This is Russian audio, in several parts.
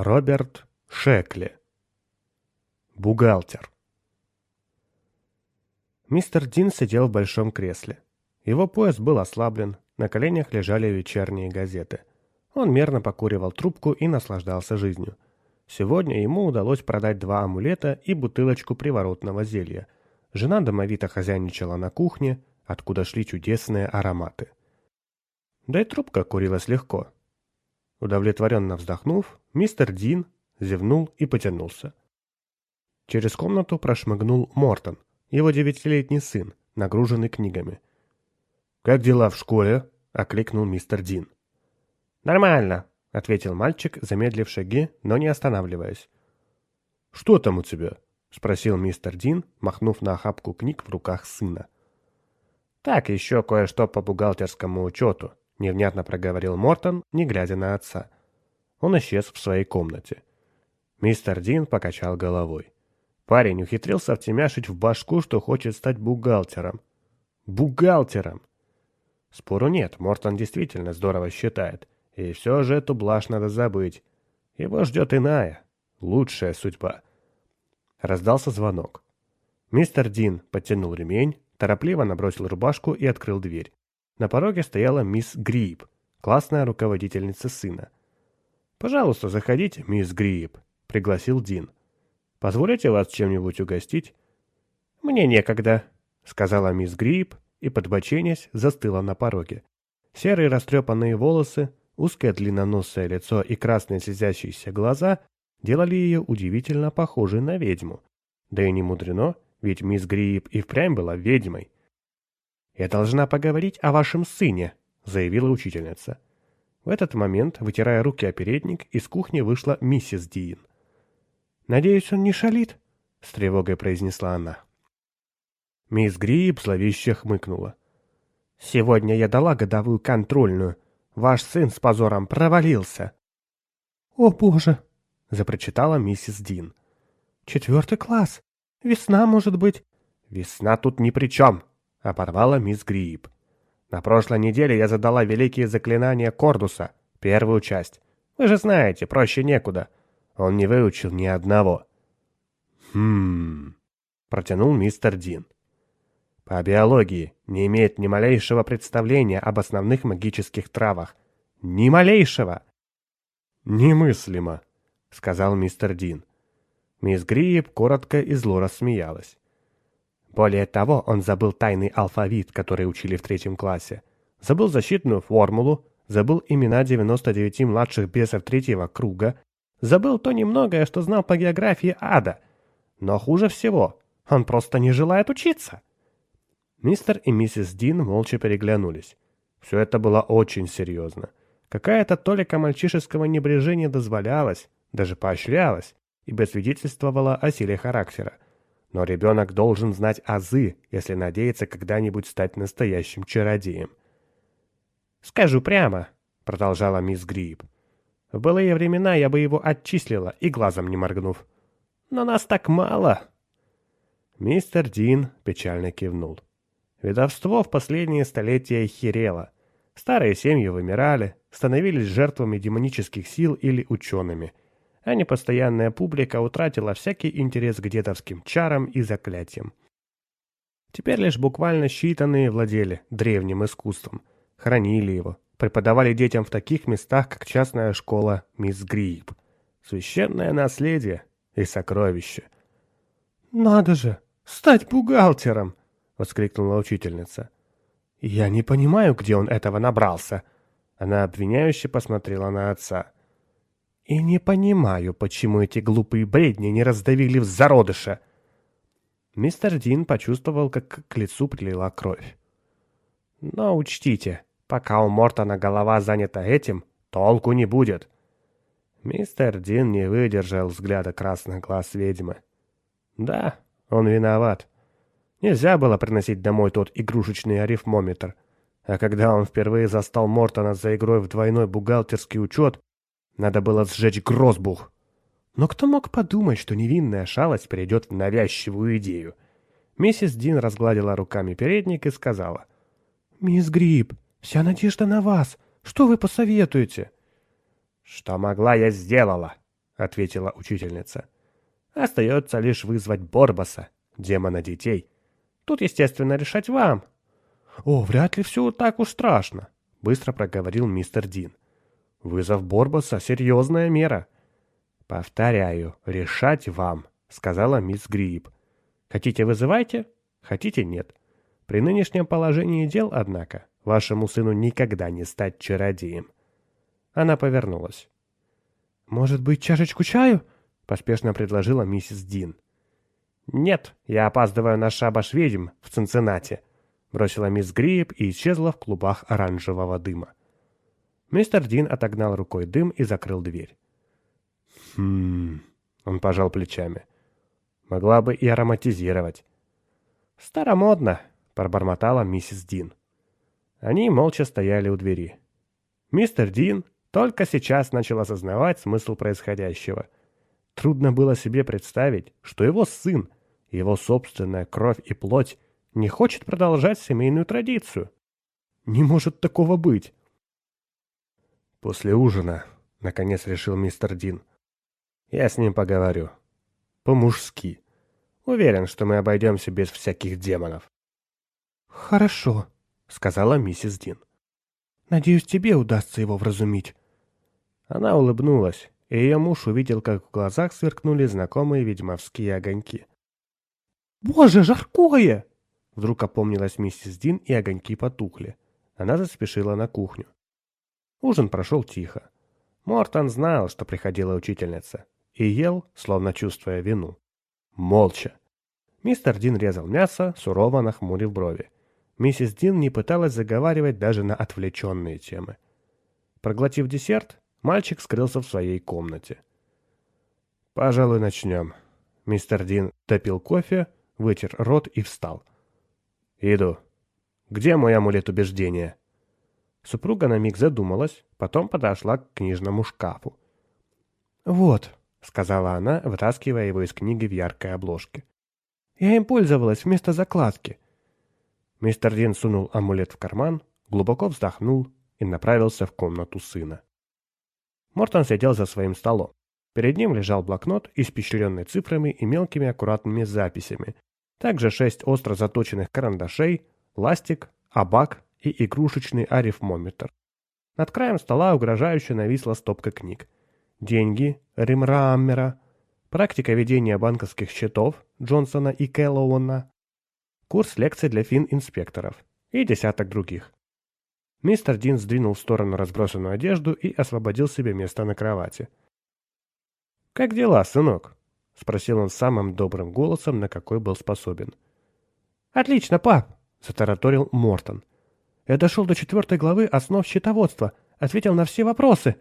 Роберт Шекли. Бухгалтер. Мистер Дин сидел в большом кресле. Его пояс был ослаблен, на коленях лежали вечерние газеты. Он мерно покуривал трубку и наслаждался жизнью. Сегодня ему удалось продать два амулета и бутылочку приворотного зелья. Жена домовито хозяйничала на кухне, откуда шли чудесные ароматы. Да и трубка курилась легко. Удовлетворенно вздохнув, мистер Дин зевнул и потянулся. Через комнату прошмыгнул Мортон, его девятилетний сын, нагруженный книгами. «Как дела в школе?» — окликнул мистер Дин. «Нормально», — ответил мальчик, замедлив шаги, но не останавливаясь. «Что там у тебя?» — спросил мистер Дин, махнув на охапку книг в руках сына. «Так, еще кое-что по бухгалтерскому учету», — невнятно проговорил Мортон, не глядя на отца. Он исчез в своей комнате. Мистер Дин покачал головой. Парень ухитрился втемяшить в башку, что хочет стать бухгалтером. Бухгалтером! Спору нет, Мортон действительно здорово считает. И все же эту блажь надо забыть. Его ждет иная, лучшая судьба. Раздался звонок. Мистер Дин подтянул ремень, торопливо набросил рубашку и открыл дверь. На пороге стояла мисс Гриб, классная руководительница сына. «Пожалуйста, заходите, мисс Гриб», — пригласил Дин. «Позволите вас чем-нибудь угостить?» «Мне некогда», — сказала мисс Гриб и, подбоченясь, застыла на пороге. Серые растрепанные волосы, узкое длинноносое лицо и красные слезящиеся глаза делали ее удивительно похожей на ведьму. Да и не мудрено, ведь мисс Гриб и впрямь была ведьмой. «Я должна поговорить о вашем сыне», — заявила учительница. В этот момент, вытирая руки о передник, из кухни вышла миссис Диин. «Надеюсь, он не шалит?» — с тревогой произнесла она. Мисс Гриб зловеще хмыкнула. «Сегодня я дала годовую контрольную. Ваш сын с позором провалился». «О, боже!» — запрочитала миссис Дин. «Четвертый класс. Весна, может быть?» «Весна тут ни при чем!» — оборвала мисс Гриб. На прошлой неделе я задала великие заклинания Кордуса, первую часть. Вы же знаете, проще некуда. Он не выучил ни одного. Хм... Протянул мистер Дин. По биологии не имеет ни малейшего представления об основных магических травах. Ни малейшего! Немыслимо, сказал мистер Дин. Мисс Гриеб коротко и зло рассмеялась. Более того, он забыл тайный алфавит, который учили в третьем классе. Забыл защитную формулу, забыл имена 99 младших бесов третьего круга, забыл то немногое, что знал по географии ада. Но хуже всего, он просто не желает учиться. Мистер и миссис Дин молча переглянулись. Все это было очень серьезно. Какая-то толика мальчишеского небрежения дозволялась, даже поощрялась, ибо свидетельствовала о силе характера. Но ребенок должен знать азы, если надеется когда-нибудь стать настоящим чародеем. «Скажу прямо», — продолжала мисс Гриб. «В былые времена я бы его отчислила, и глазом не моргнув. Но нас так мало». Мистер Дин печально кивнул. Ведовство в последние столетия херело. Старые семьи вымирали, становились жертвами демонических сил или учеными — а непостоянная публика утратила всякий интерес к дедовским чарам и заклятиям. Теперь лишь буквально считанные владели древним искусством, хранили его, преподавали детям в таких местах, как частная школа Мисс Гриб. Священное наследие и сокровище. «Надо же, стать бухгалтером!» — воскликнула учительница. «Я не понимаю, где он этого набрался». Она обвиняюще посмотрела на отца. И не понимаю, почему эти глупые бредни не раздавили в зародыше. Мистер Дин почувствовал, как к лицу прилила кровь. Но учтите, пока у Мортона голова занята этим, толку не будет. Мистер Дин не выдержал взгляда красных глаз ведьмы. Да, он виноват. Нельзя было приносить домой тот игрушечный арифмометр. А когда он впервые застал Мортона за игрой в двойной бухгалтерский учет, надо было сжечь грозбух. Но кто мог подумать, что невинная шалость перейдет в навязчивую идею? Миссис Дин разгладила руками передник и сказала. «Мисс Гриб, вся надежда на вас. Что вы посоветуете?» «Что могла, я сделала», — ответила учительница. «Остается лишь вызвать Борбаса, демона детей. Тут, естественно, решать вам». «О, вряд ли все так уж страшно», — быстро проговорил мистер Дин. «Вызов Борбаса — серьезная мера». «Повторяю, решать вам», — сказала мисс Гриб. «Хотите — вызывайте, хотите — нет. При нынешнем положении дел, однако, вашему сыну никогда не стать чародеем». Она повернулась. «Может быть, чашечку чаю?» — поспешно предложила миссис Дин. «Нет, я опаздываю на шабаш ведьм в Цинциннати», — бросила мисс Грип и исчезла в клубах оранжевого дыма. Мистер Дин отогнал рукой дым и закрыл дверь. «Хм...» — он пожал плечами. «Могла бы и ароматизировать». «Старомодно», — пробормотала миссис Дин. Они молча стояли у двери. Мистер Дин только сейчас начал осознавать смысл происходящего. Трудно было себе представить, что его сын, его собственная кровь и плоть, не хочет продолжать семейную традицию. Не может такого быть. После ужина, наконец решил мистер Дин, я с ним поговорю. По-мужски. Уверен, что мы обойдемся без всяких демонов. «Хорошо», — сказала миссис Дин. «Надеюсь, тебе удастся его вразумить». Она улыбнулась, и ее муж увидел, как в глазах сверкнули знакомые ведьмовские огоньки. «Боже, жаркое!» Вдруг опомнилась миссис Дин, и огоньки потухли. Она заспешила на кухню. Ужин прошел тихо. Мортон знал, что приходила учительница, и ел, словно чувствуя вину. Молча. Мистер Дин резал мясо, сурово нахмурив брови. Миссис Дин не пыталась заговаривать даже на отвлеченные темы. Проглотив десерт, Мальчик скрылся в своей комнате. «Пожалуй, начнем». Мистер Дин допил кофе, вытер рот и встал. «Иду. Где мой амулет убеждения?» Супруга на миг задумалась, потом подошла к книжному шкафу. «Вот», — сказала она, вытаскивая его из книги в яркой обложке. «Я им пользовалась вместо закладки». Мистер Дин сунул амулет в карман, глубоко вздохнул и направился в комнату сына. Мортон сидел за своим столом. Перед ним лежал блокнот, испещренный цифрами и мелкими аккуратными записями. Также шесть остро заточенных карандашей, ластик, абак и игрушечный арифмометр. Над краем стола угрожающе нависла стопка книг. Деньги Римраммера, практика ведения банковских счетов Джонсона и Келлоуна, курс лекций для фин-инспекторов и десяток других. Мистер Дин сдвинул в сторону разбросанную одежду и освободил себе место на кровати. «Как дела, сынок?» — спросил он самым добрым голосом, на какой был способен. «Отлично, пап!» — затараторил Мортон. «Я дошел до четвертой главы основ счетоводства, ответил на все вопросы».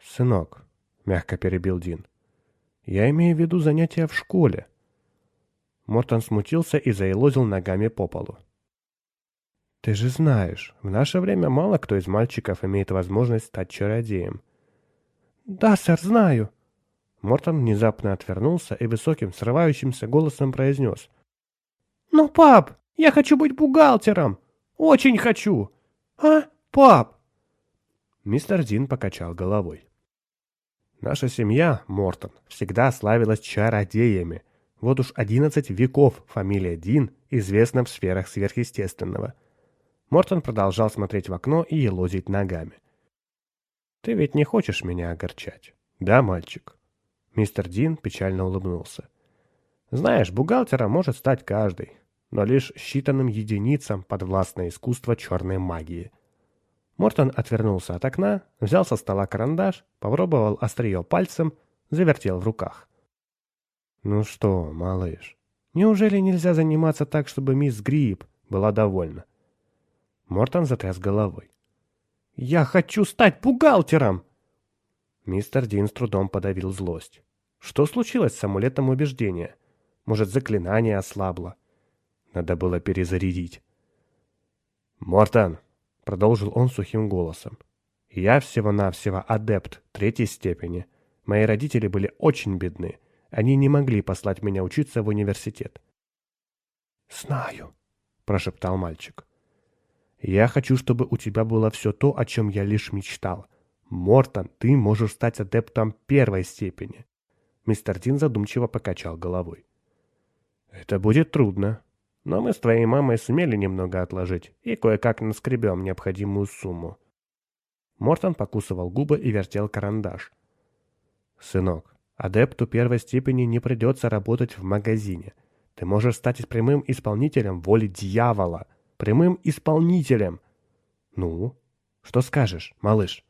«Сынок», — мягко перебил Дин, — «я имею в виду занятия в школе». Мортон смутился и заелозил ногами по полу. Ты же знаешь, в наше время мало кто из мальчиков имеет возможность стать чародеем. Да, сэр, знаю. Мортон внезапно отвернулся и высоким, срывающимся голосом произнес. «Но, пап, я хочу быть бухгалтером! Очень хочу! А, пап?» Мистер Дин покачал головой. «Наша семья, Мортон, всегда славилась чародеями. Вот уж одиннадцать веков фамилия Дин известна в сферах сверхъестественного. Мортон продолжал смотреть в окно и елозить ногами. «Ты ведь не хочешь меня огорчать, да, мальчик?» Мистер Дин печально улыбнулся. «Знаешь, бухгалтером может стать каждый, но лишь считанным единицам подвластно искусство черной магии». Мортон отвернулся от окна, взял со стола карандаш, попробовал острие пальцем, завертел в руках. «Ну что, малыш, неужели нельзя заниматься так, чтобы мисс Гриб была довольна?» Мортон затряс головой. «Я хочу стать бухгалтером!» Мистер Дин с трудом подавил злость. Что случилось с амулетом убеждения? Может, заклинание ослабло? Надо было перезарядить. «Мортон!» — продолжил он сухим голосом. «Я всего-навсего адепт третьей степени. Мои родители были очень бедны. Они не могли послать меня учиться в университет». «Знаю», — прошептал мальчик. Я хочу, чтобы у тебя было все то, о чем я лишь мечтал. Мортон, ты можешь стать адептом первой степени. Мистер Дин задумчиво покачал головой. Это будет трудно, но мы с твоей мамой сумели немного отложить и кое-как наскребем необходимую сумму. Мортон покусывал губы и вертел карандаш. «Сынок, адепту первой степени не придется работать в магазине. Ты можешь стать прямым исполнителем воли дьявола. Прямым исполнителем. Ну, что скажешь, малыш?»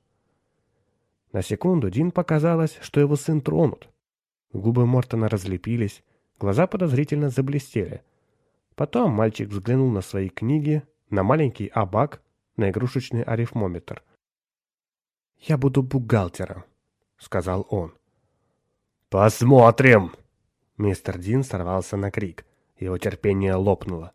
На секунду Дин показалось, что его сын тронут. Губы Мортона разлепились, глаза подозрительно заблестели. Потом мальчик взглянул на свои книги, на маленький абак, на игрушечный арифмометр. «Я буду бухгалтером», — сказал он. «Посмотрим!» Мистер Дин сорвался на крик. Его терпение лопнуло.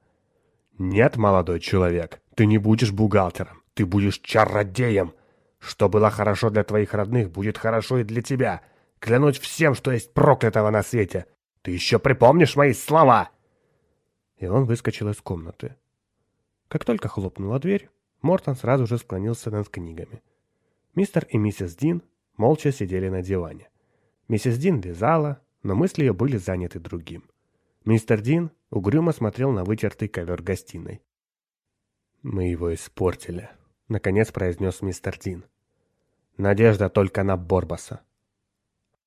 «Нет, молодой человек, ты не будешь бухгалтером, ты будешь чародеем. Что было хорошо для твоих родных, будет хорошо и для тебя. Клянусь всем, что есть проклятого на свете. Ты еще припомнишь мои слова!» И он выскочил из комнаты. Как только хлопнула дверь, Мортон сразу же склонился над книгами. Мистер и миссис Дин молча сидели на диване. Миссис Дин вязала, но мысли ее были заняты другим. Мистер Дин угрюмо смотрел на вытертый ковер гостиной. «Мы его испортили», — наконец произнес мистер Дин. «Надежда только на Борбаса».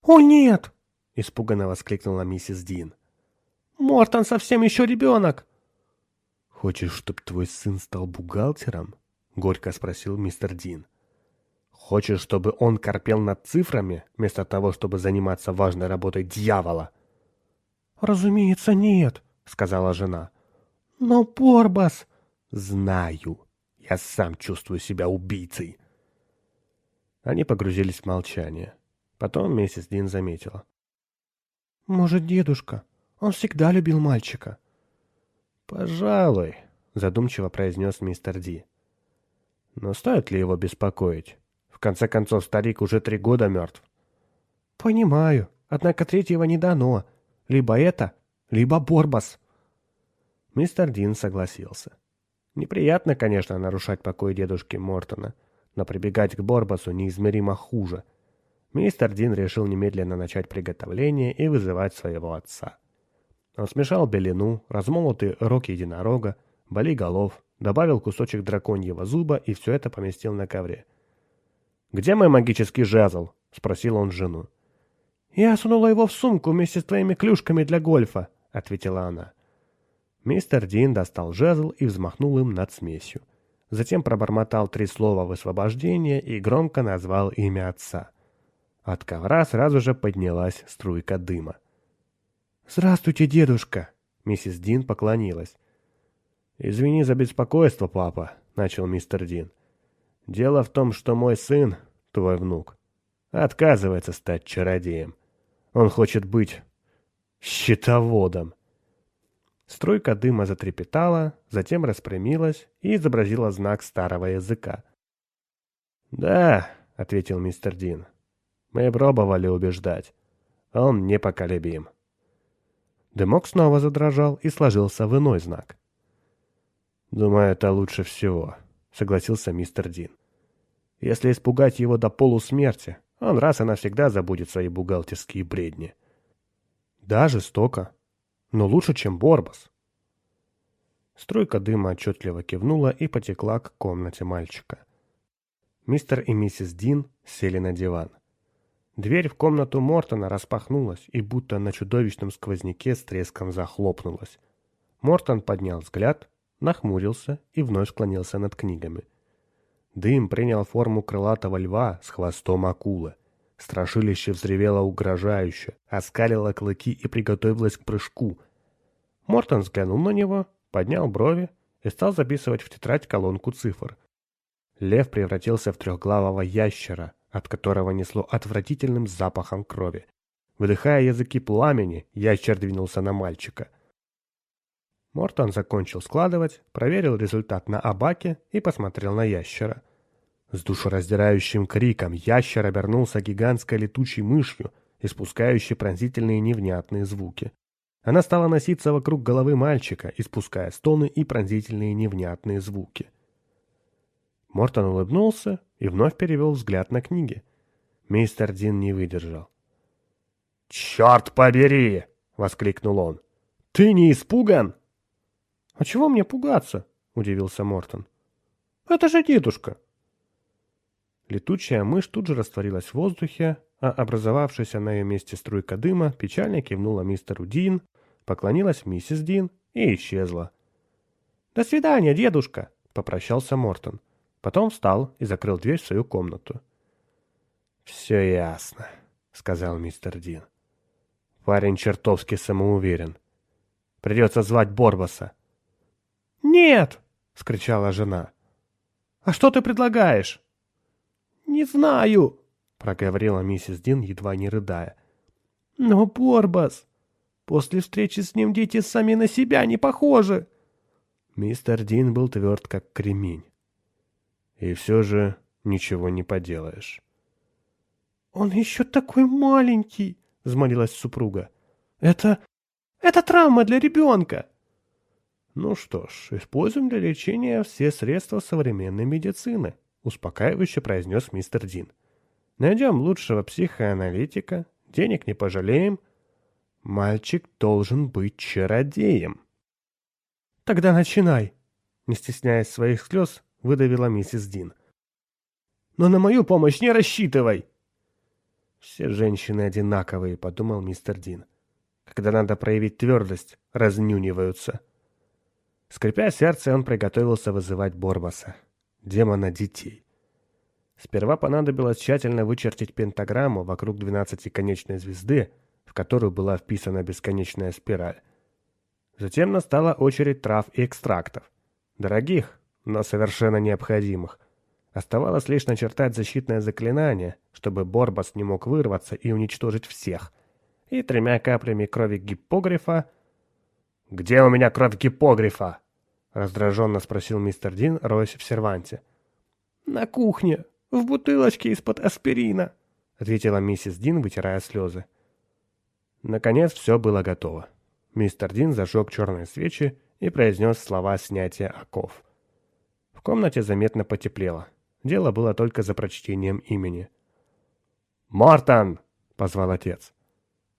«О, нет!» — испуганно воскликнула миссис Дин. «Мортон совсем еще ребенок!» «Хочешь, чтобы твой сын стал бухгалтером?» — горько спросил мистер Дин. Хочешь, чтобы он корпел над цифрами, вместо того, чтобы заниматься важной работой дьявола? «Разумеется, нет», — сказала жена. «Но Порбас...» «Знаю. Я сам чувствую себя убийцей». Они погрузились в молчание. Потом миссис Дин заметила. «Может, дедушка? Он всегда любил мальчика». «Пожалуй», — задумчиво произнес мистер Ди. «Но стоит ли его беспокоить? В конце концов, старик уже три года мертв. Понимаю, однако третьего не дано. Либо это, либо Борбас. Мистер Дин согласился. Неприятно, конечно, нарушать покой дедушки Мортона, но прибегать к Борбасу неизмеримо хуже. Мистер Дин решил немедленно начать приготовление и вызывать своего отца. Он смешал белину, размолотый рог единорога, боли голов, добавил кусочек драконьего зуба и все это поместил на ковре. «Где мой магический жезл?» — спросил он жену. «Я сунула его в сумку вместе с твоими клюшками для гольфа», — ответила она. Мистер Дин достал жезл и взмахнул им над смесью. Затем пробормотал три слова высвобождения и громко назвал имя отца. От ковра сразу же поднялась струйка дыма. «Здравствуйте, дедушка!» Миссис Дин поклонилась. «Извини за беспокойство, папа», — начал мистер Дин. Дело в том, что мой сын, твой внук, отказывается стать чародеем. Он хочет быть щитоводом. Струйка дыма затрепетала, затем распрямилась и изобразила знак старого языка. «Да», — ответил мистер Дин, — «мы пробовали убеждать. Он непоколебим». Дымок снова задрожал и сложился в иной знак. «Думаю, это лучше всего», — согласился мистер Дин. Если испугать его до полусмерти, он раз и навсегда забудет свои бухгалтерские бредни. Да, жестоко, но лучше, чем Борбас. Струйка дыма отчетливо кивнула и потекла к комнате мальчика. Мистер и миссис Дин сели на диван. Дверь в комнату Мортона распахнулась и будто на чудовищном сквозняке с треском захлопнулась. Мортон поднял взгляд, нахмурился и вновь склонился над книгами – Дым принял форму крылатого льва с хвостом акулы. Страшилище взревело угрожающе, оскалило клыки и приготовилось к прыжку. Мортон взглянул на него, поднял брови и стал записывать в тетрадь колонку цифр. Лев превратился в трехглавого ящера, от которого несло отвратительным запахом крови. Выдыхая языки пламени, ящер двинулся на мальчика. Мортон закончил складывать, проверил результат на абаке и посмотрел на ящера. С душераздирающим криком ящер обернулся гигантской летучей мышью, испускающей пронзительные невнятные звуки. Она стала носиться вокруг головы мальчика, испуская стоны и пронзительные невнятные звуки. Мортон улыбнулся и вновь перевел взгляд на книги. Мистер Дин не выдержал. «Черт побери!» — воскликнул он. «Ты не испуган?» «А чего мне пугаться?» — удивился Мортон. «Это же дедушка!» Летучая мышь тут же растворилась в воздухе, а образовавшаяся на ее месте струйка дыма печально кивнула мистеру Дин, поклонилась миссис Дин и исчезла. «До свидания, дедушка!» — попрощался Мортон. Потом встал и закрыл дверь в свою комнату. «Все ясно», — сказал мистер Дин. «Парень чертовски самоуверен. Придется звать Борбаса». «Нет!» — скричала жена. «А что ты предлагаешь?» «Не знаю», — проговорила миссис Дин, едва не рыдая. «Но Борбас, после встречи с ним дети сами на себя не похожи». Мистер Дин был тверд, как кремень. И все же ничего не поделаешь. «Он еще такой маленький!» — взмолилась супруга. «Это... это травма для ребенка!» «Ну что ж, используем для лечения все средства современной медицины», — успокаивающе произнес мистер Дин. «Найдем лучшего психоаналитика, денег не пожалеем. Мальчик должен быть чародеем». «Тогда начинай», — не стесняясь своих слез, выдавила миссис Дин. «Но на мою помощь не рассчитывай!» «Все женщины одинаковые», — подумал мистер Дин. «Когда надо проявить твердость, разнюниваются». Скрипя сердце, он приготовился вызывать Борбаса, демона детей. Сперва понадобилось тщательно вычертить пентаграмму вокруг двенадцатиконечной звезды, в которую была вписана бесконечная спираль. Затем настала очередь трав и экстрактов. Дорогих, но совершенно необходимых. Оставалось лишь начертать защитное заклинание, чтобы Борбас не мог вырваться и уничтожить всех. И тремя каплями крови гиппогрифа... «Где у меня кровь гиппогрифа?» Раздраженно спросил мистер Дин, роясь в серванте. «На кухне, в бутылочке из-под аспирина», ответила миссис Дин, вытирая слезы. Наконец все было готово. Мистер Дин зажег черные свечи и произнес слова снятия оков. Комнате заметно потеплело. Дело было только за прочтением имени. «Мортон!» — позвал отец.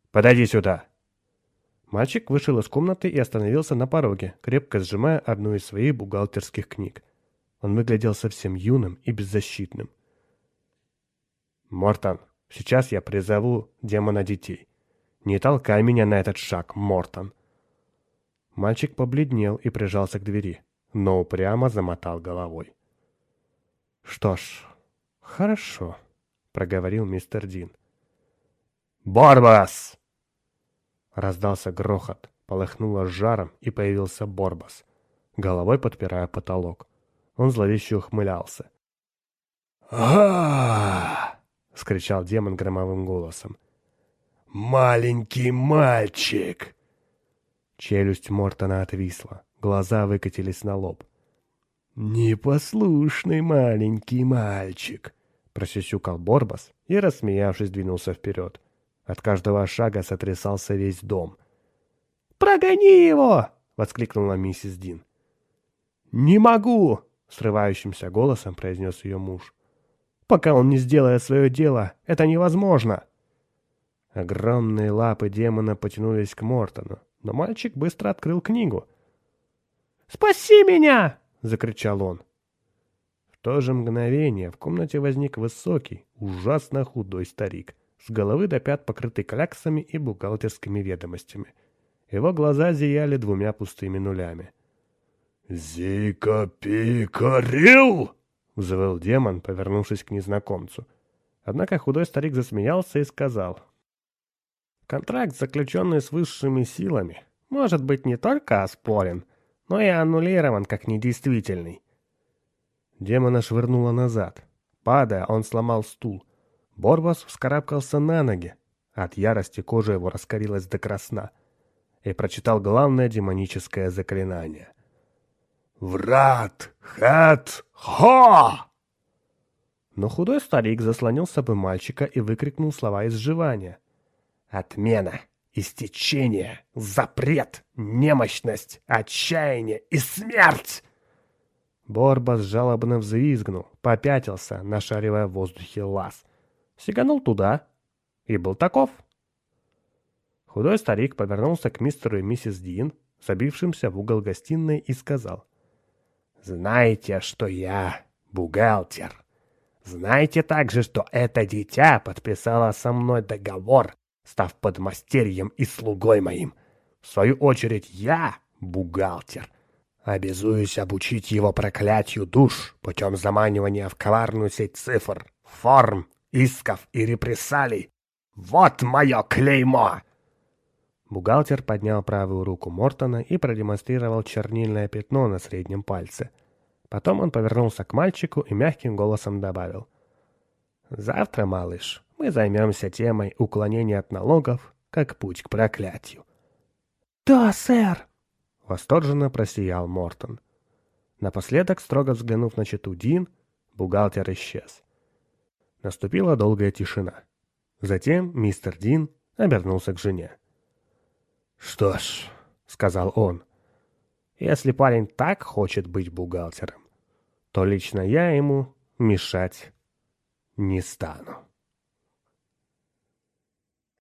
«Подойди сюда!» Мальчик вышел из комнаты и остановился на пороге, крепко сжимая одну из своих бухгалтерских книг. Он выглядел совсем юным и беззащитным. «Мортон, сейчас я призову демона детей. Не толкай меня на этот шаг, Мортон!» Мальчик побледнел и прижался к двери но упрямо замотал головой. «Что ж, хорошо», — проговорил мистер Дин. «Борбас!» Раздался грохот, полыхнуло жаром, и появился Борбас, головой подпирая потолок. Он зловеще ухмылялся. а скричал демон громовым голосом. «Маленький мальчик!» Челюсть Мортона отвисла. Глаза выкатились на лоб. «Непослушный маленький мальчик!» Просюсюкал Борбас и, рассмеявшись, двинулся вперед. От каждого шага сотрясался весь дом. «Прогони его!» — воскликнула миссис Дин. «Не могу!» — срывающимся голосом произнес ее муж. «Пока он не сделает свое дело, это невозможно!» Огромные лапы демона потянулись к Мортону, но мальчик быстро открыл книгу — Спаси меня!» — закричал он. В то же мгновение в комнате возник высокий, ужасно худой старик, с головы до пят покрытый кляксами и бухгалтерскими ведомостями. Его глаза зияли двумя пустыми нулями. «Зика-пика-рил!» — взвыл демон, повернувшись к незнакомцу. Однако худой старик засмеялся и сказал. «Контракт, заключенный с высшими силами, может быть не только оспорен, но и аннулирован как недействительный. Демона швырнуло назад. Падая, он сломал стул. Борбас вскарабкался на ноги. От ярости кожа его раскорилась до красна. И прочитал главное демоническое заклинание. «Врат! Хат! Хо!» Но худой старик заслонил с собой мальчика и выкрикнул слова изживания. «Отмена! Истечение, запрет, немощность, отчаяние и смерть!» Борбас жалобно взвизгнул, попятился, нашаривая в воздухе лаз. Сиганул туда и был таков. Худой старик повернулся к мистеру и миссис Дин, забившимся в угол гостиной, и сказал. «Знаете, что я бухгалтер. Знаете также, что это дитя подписало со мной договор, став подмастерьем и слугой моим. В свою очередь я бухгалтер. Обязуюсь обучить его проклятию душ путем заманивания в коварную сеть цифр, форм, исков и репрессалий. Вот мое клеймо!» Бухгалтер поднял правую руку Мортона и продемонстрировал чернильное пятно на среднем пальце. Потом он повернулся к мальчику и мягким голосом добавил. «Завтра, малыш, мы займемся темой уклонения от налогов как путь к проклятию». «Да, сэр!» — восторженно просиял Мортон. Напоследок, строго взглянув на читу Дин, бухгалтер исчез. Наступила долгая тишина. Затем мистер Дин обернулся к жене. «Что ж», — сказал он, — «если парень так хочет быть бухгалтером, то лично я ему мешать не стану».